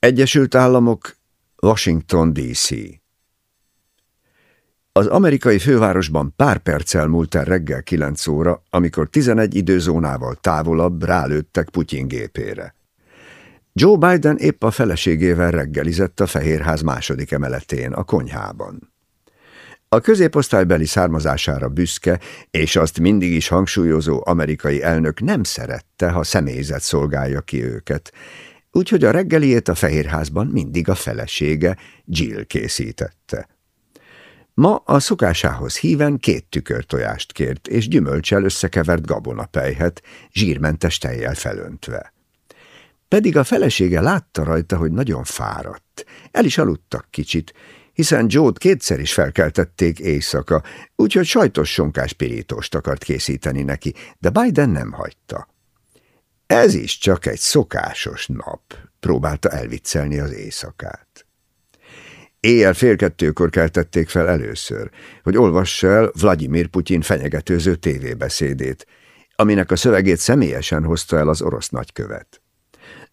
Egyesült Államok, Washington D.C. Az amerikai fővárosban pár perccel múlt el reggel 9 óra, amikor 11 időzónával távolabb rálőttek Putyin gépére. Joe Biden épp a feleségével reggelizett a Fehérház második emeletén, a konyhában. A középosztálybeli származására büszke, és azt mindig is hangsúlyozó amerikai elnök nem szerette, ha személyzet szolgálja ki őket, úgyhogy a reggeliét a Fehérházban mindig a felesége, Jill készítette. Ma a szokásához híven két tükörtojást kért, és gyümölcsel összekevert gabonapejhet, zsírmentes tejjel felöntve. Pedig a felesége látta rajta, hogy nagyon fáradt. El is aludtak kicsit, hiszen Joe-t kétszer is felkeltették éjszaka, úgyhogy sajtos sonkás pirítóst akart készíteni neki, de Biden nem hagyta. Ez is csak egy szokásos nap, próbálta elviccelni az éjszakát. Éjjel fél kettőkor keltették fel először, hogy olvassa el Vladimir Putyin fenyegetőző tévébeszédét, aminek a szövegét személyesen hozta el az orosz nagykövet.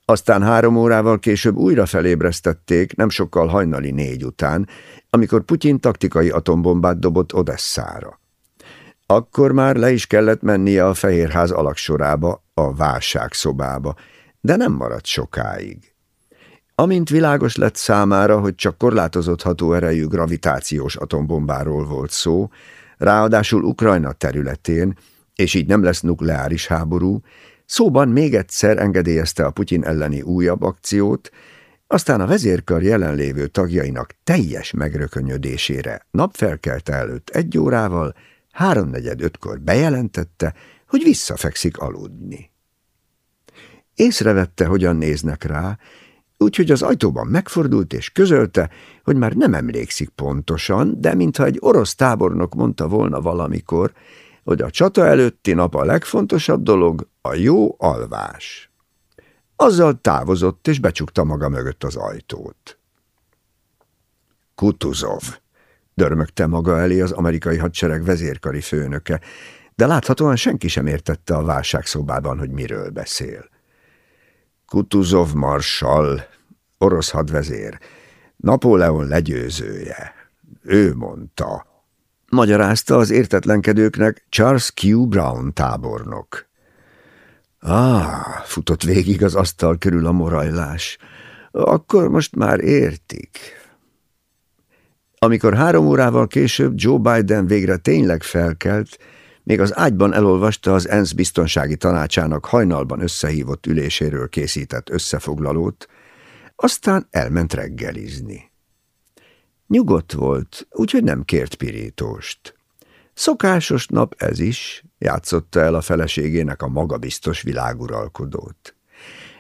Aztán három órával később újra felébresztették, nem sokkal hajnali négy után, amikor Putyin taktikai atombombát dobott Odesszára. Akkor már le is kellett mennie a Fehérház alaksorába, a válságszobába, de nem maradt sokáig. Amint világos lett számára, hogy csak korlátozott erejű gravitációs atombombáról volt szó, ráadásul Ukrajna területén, és így nem lesz nukleáris háború, szóban még egyszer engedélyezte a Putyin elleni újabb akciót, aztán a vezérkar jelenlévő tagjainak teljes megrökönyödésére napfelkelte előtt egy órával, háromnegyed ötkor bejelentette, hogy visszafekszik aludni. Észrevette, hogyan néznek rá, úgyhogy az ajtóban megfordult és közölte, hogy már nem emlékszik pontosan, de mintha egy orosz tábornok mondta volna valamikor, hogy a csata előtti nap a legfontosabb dolog a jó alvás. Azzal távozott és becsukta maga mögött az ajtót. Kutuzov, dörmögte maga elé az amerikai hadsereg vezérkari főnöke, de láthatóan senki sem értette a válságszobában, hogy miről beszél. Kutuzov marsal, orosz hadvezér, Napóleon legyőzője. Ő mondta. Magyarázta az értetlenkedőknek Charles Q. Brown tábornok. Ah, futott végig az asztal körül a morajlás. Akkor most már értik. Amikor három órával később Joe Biden végre tényleg felkelt, még az ágyban elolvasta az ENSZ biztonsági tanácsának hajnalban összehívott üléséről készített összefoglalót, aztán elment reggelizni. Nyugodt volt, úgyhogy nem kért pirítóst. Szokásos nap ez is, játszotta el a feleségének a magabiztos világuralkodót.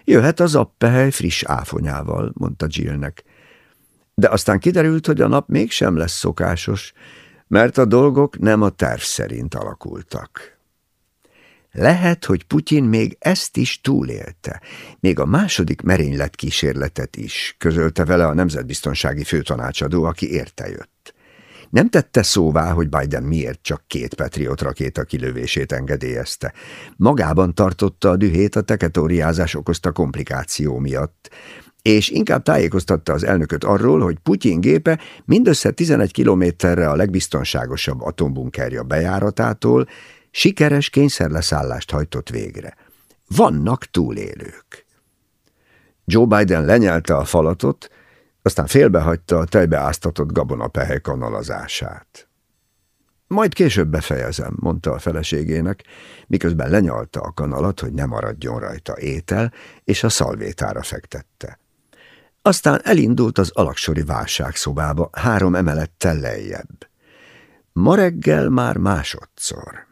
Jöhet az appehely friss áfonyával, mondta Jillnek. De aztán kiderült, hogy a nap mégsem lesz szokásos, mert a dolgok nem a terv szerint alakultak. Lehet, hogy Putyin még ezt is túlélte, még a második merénylet kísérletet is, közölte vele a nemzetbiztonsági főtanácsadó, aki érte jött. Nem tette szóvá, hogy Biden miért csak két Patriot rakéta kilövését engedélyezte. Magában tartotta a dühét a teketóriázás okozta komplikáció miatt, és inkább tájékoztatta az elnököt arról, hogy Putyin gépe mindössze 11 kilométerre a legbiztonságosabb atombunkerja bejáratától sikeres kényszerleszállást hajtott végre. Vannak túlélők. Joe Biden lenyelte a falatot, aztán félbehagyta a tejbeáztatott gabonapehely kanalazását. Majd később befejezem, mondta a feleségének, miközben lenyalta a kanalat, hogy ne maradjon rajta étel, és a szalvétára fektette. Aztán elindult az alaksori válságszobába, három emelettel lejjebb. Ma reggel már másodszor.